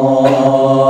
ولا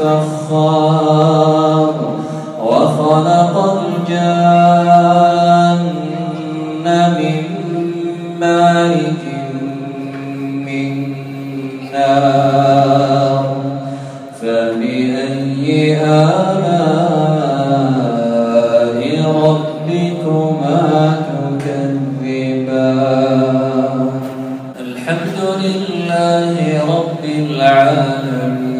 كالفخار وخلق الجان من مارج من نار فبأي آلاء ربكما تكذبان؟ الحمد لله رب العالمين.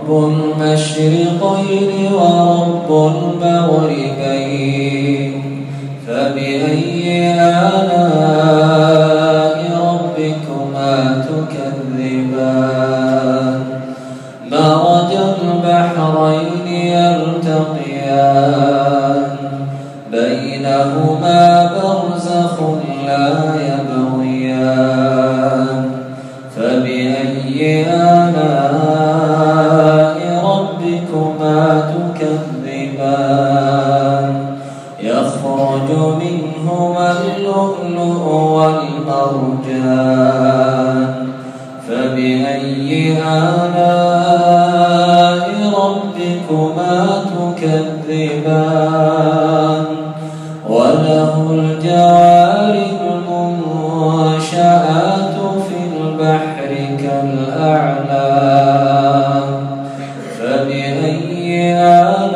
رب المشرقين ورب المغربين فبأي آلاء اللؤلؤ والمرجان فبأي آلاء ربكما تكذبان؟ وله الجوار المنشآت في البحر كالأعلام. فبأي آلاء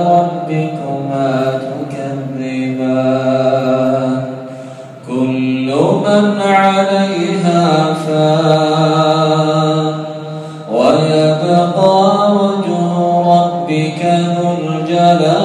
ربكما تكذبان؟ كل من عليها فان ويبقى وجه ربك ذو الجلال